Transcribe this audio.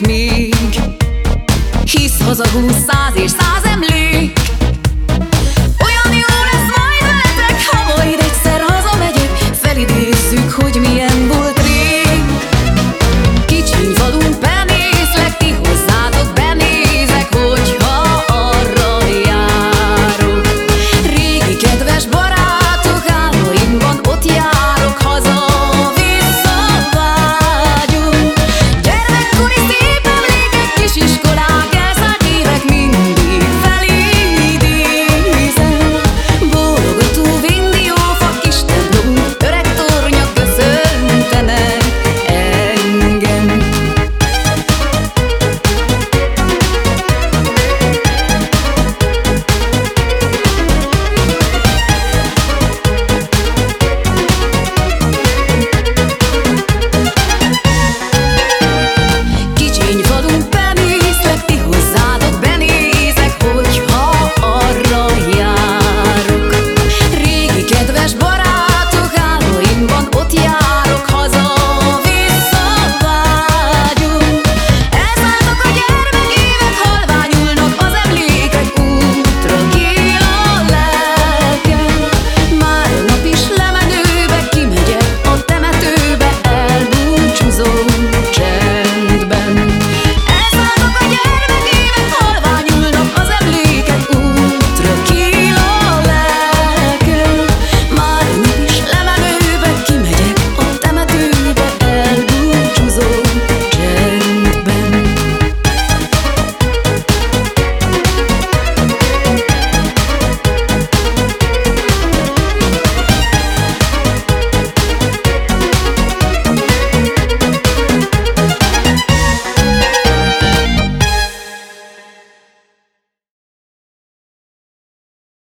még. Hisz hazagunk száz és száz emlék.